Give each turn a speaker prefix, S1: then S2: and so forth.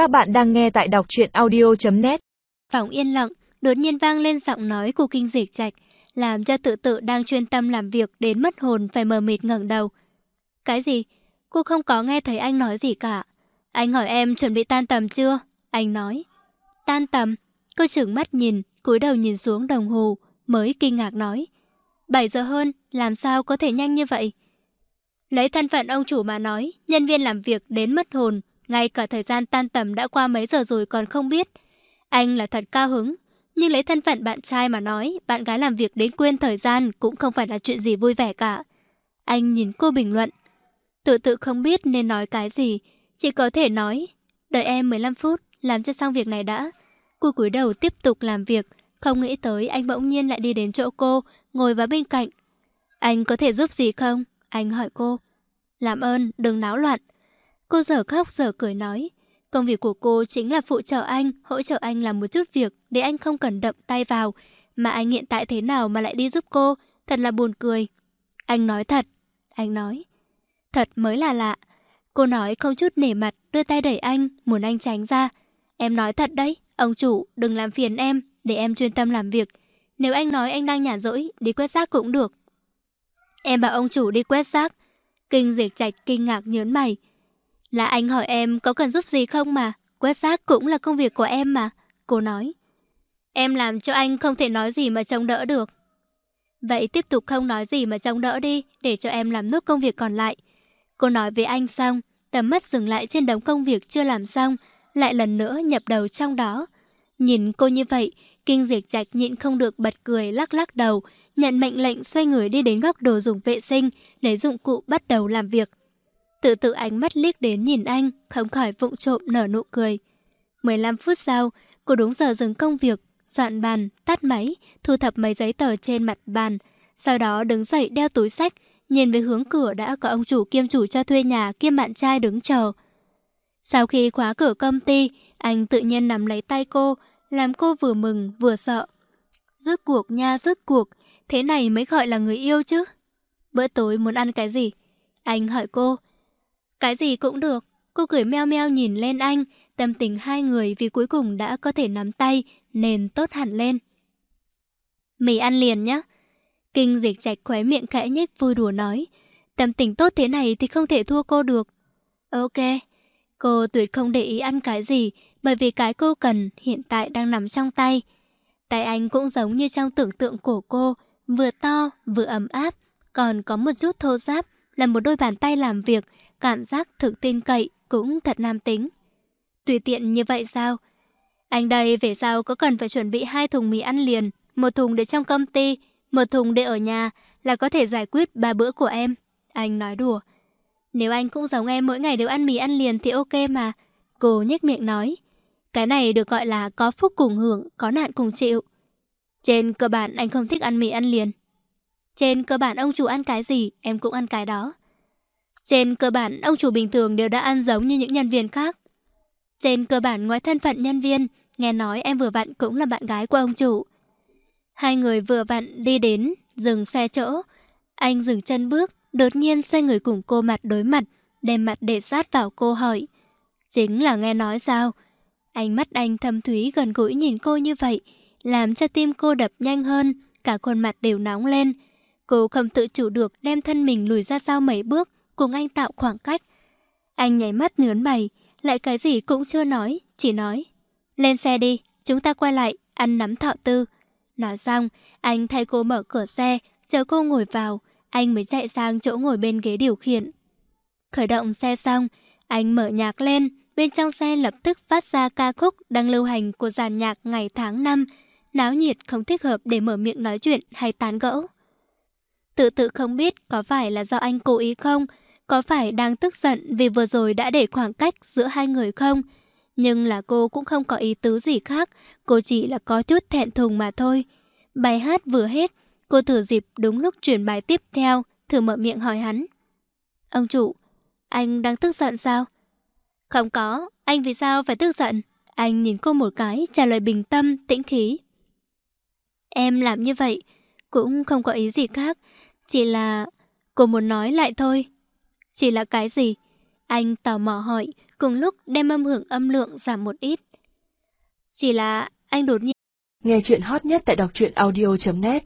S1: Các bạn đang nghe tại đọc truyện audio.net
S2: Phòng yên lặng, đột nhiên vang lên giọng nói của kinh dịch trạch, làm cho tự tự đang chuyên tâm làm việc đến mất hồn phải mờ mịt ngẩng đầu. Cái gì? Cô không có nghe thấy anh nói gì cả. Anh hỏi em chuẩn bị tan tầm chưa? Anh nói. Tan tầm? Cô trừng mắt nhìn, cúi đầu nhìn xuống đồng hồ, mới kinh ngạc nói. 7 giờ hơn, làm sao có thể nhanh như vậy? Lấy thân phận ông chủ mà nói, nhân viên làm việc đến mất hồn, ngay cả thời gian tan tầm đã qua mấy giờ rồi còn không biết. Anh là thật cao hứng, nhưng lấy thân phận bạn trai mà nói, bạn gái làm việc đến quên thời gian cũng không phải là chuyện gì vui vẻ cả. Anh nhìn cô bình luận. Tự tự không biết nên nói cái gì, chỉ có thể nói, đợi em 15 phút, làm cho xong việc này đã. Cô cúi đầu tiếp tục làm việc, không nghĩ tới anh bỗng nhiên lại đi đến chỗ cô, ngồi vào bên cạnh. Anh có thể giúp gì không? Anh hỏi cô. Làm ơn, đừng náo loạn. Cô giờ khóc giờ cười nói. Công việc của cô chính là phụ trợ anh, hỗ trợ anh làm một chút việc để anh không cần đậm tay vào. Mà anh hiện tại thế nào mà lại đi giúp cô, thật là buồn cười. Anh nói thật. Anh nói. Thật mới là lạ. Cô nói không chút nể mặt, đưa tay đẩy anh, muốn anh tránh ra. Em nói thật đấy, ông chủ, đừng làm phiền em, để em chuyên tâm làm việc. Nếu anh nói anh đang nhàn rỗi, đi quét rác cũng được. Em bảo ông chủ đi quét rác. Kinh diệt trạch kinh ngạc nhớn mày. Là anh hỏi em có cần giúp gì không mà. Quét rác cũng là công việc của em mà. Cô nói. Em làm cho anh không thể nói gì mà trông đỡ được. Vậy tiếp tục không nói gì mà trông đỡ đi, để cho em làm nốt công việc còn lại. Cô nói với anh xong, tầm mắt dừng lại trên đống công việc chưa làm xong, lại lần nữa nhập đầu trong đó. Nhìn cô như vậy, Kinh diệt trạch nhịn không được bật cười lắc lắc đầu, nhận mệnh lệnh xoay người đi đến góc đồ dùng vệ sinh, lấy dụng cụ bắt đầu làm việc. Tự tự ánh mắt liếc đến nhìn anh, không khỏi vụng trộm nở nụ cười. 15 phút sau, cô đúng giờ dừng công việc, dọn bàn, tắt máy, thu thập mấy giấy tờ trên mặt bàn. Sau đó đứng dậy đeo túi sách, nhìn về hướng cửa đã có ông chủ kiêm chủ cho thuê nhà kiêm bạn trai đứng chờ. Sau khi khóa cửa công ty, anh tự nhiên nắm lấy tay cô, làm cô vừa mừng vừa sợ. Rước cuộc nha, rước cuộc, thế này mới gọi là người yêu chứ. Bữa tối muốn ăn cái gì? Anh hỏi cô. Cái gì cũng được. Cô cười meo meo nhìn lên anh, tâm tình hai người vì cuối cùng đã có thể nắm tay nên tốt hẳn lên. Mì ăn liền nhé. Kinh dịch chạch khóe miệng khẽ nhếch vui đùa nói. Tâm tình tốt thế này thì không thể thua cô được. Ok. Cô tuyệt không để ý ăn cái gì, bởi vì cái cô cần hiện tại đang nằm trong tay. Tay anh cũng giống như trong tưởng tượng của cô, vừa to, vừa ấm áp, còn có một chút thô ráp, là một đôi bàn tay làm việc, cảm giác thực tin cậy, cũng thật nam tính. Tùy tiện như vậy sao? Anh đây về sau có cần phải chuẩn bị hai thùng mì ăn liền, một thùng để trong công ty, một thùng để ở nhà, là có thể giải quyết ba bữa của em. Anh nói đùa. Nếu anh cũng giống em mỗi ngày đều ăn mì ăn liền thì ok mà. Cô nhếch miệng nói. Cái này được gọi là có phúc cùng hưởng, có nạn cùng chịu. Trên cơ bản anh không thích ăn mì ăn liền. Trên cơ bản ông chủ ăn cái gì, em cũng ăn cái đó. Trên cơ bản ông chủ bình thường đều đã ăn giống như những nhân viên khác. Trên cơ bản ngoài thân phận nhân viên, nghe nói em vừa vặn cũng là bạn gái của ông chủ. Hai người vừa vặn đi đến, dừng xe chỗ. Anh dừng chân bước, đột nhiên xoay người cùng cô mặt đối mặt, đem mặt để sát vào cô hỏi. Chính là nghe nói sao? Ánh mắt anh thâm thúy gần gũi nhìn cô như vậy, làm cho tim cô đập nhanh hơn, cả khuôn mặt đều nóng lên. Cô không tự chủ được đem thân mình lùi ra sau mấy bước, cùng anh tạo khoảng cách. Anh nháy mắt nhớn mày, lại cái gì cũng chưa nói, chỉ nói. Lên xe đi, chúng ta quay lại, ăn nắm thọ tư. Nói xong, anh thay cô mở cửa xe, chờ cô ngồi vào, anh mới chạy sang chỗ ngồi bên ghế điều khiển. Khởi động xe xong, anh mở nhạc lên, bên trong xe lập tức phát ra ca khúc đang lưu hành của dàn nhạc ngày tháng năm, náo nhiệt không thích hợp để mở miệng nói chuyện hay tán gẫu. Tự tự không biết có phải là do anh cố ý không, có phải đang tức giận vì vừa rồi đã để khoảng cách giữa hai người không? Nhưng là cô cũng không có ý tứ gì khác, cô chỉ là có chút thẹn thùng mà thôi. Bài hát vừa hết, cô thử dịp đúng lúc chuyển bài tiếp theo, thử mở miệng hỏi hắn. Ông chủ, anh đang tức giận sao? Không có, anh vì sao phải tức giận? Anh nhìn cô một cái, trả lời bình tâm, tĩnh khí. Em làm như vậy, cũng không có ý gì khác, chỉ là... Cô muốn nói lại thôi. Chỉ là cái gì? Anh tò mò hỏi, cùng lúc đem âm hưởng âm lượng giảm một ít. Chỉ là anh đột nhiên
S1: Nghe chuyện hot nhất tại đọc truyện audio.net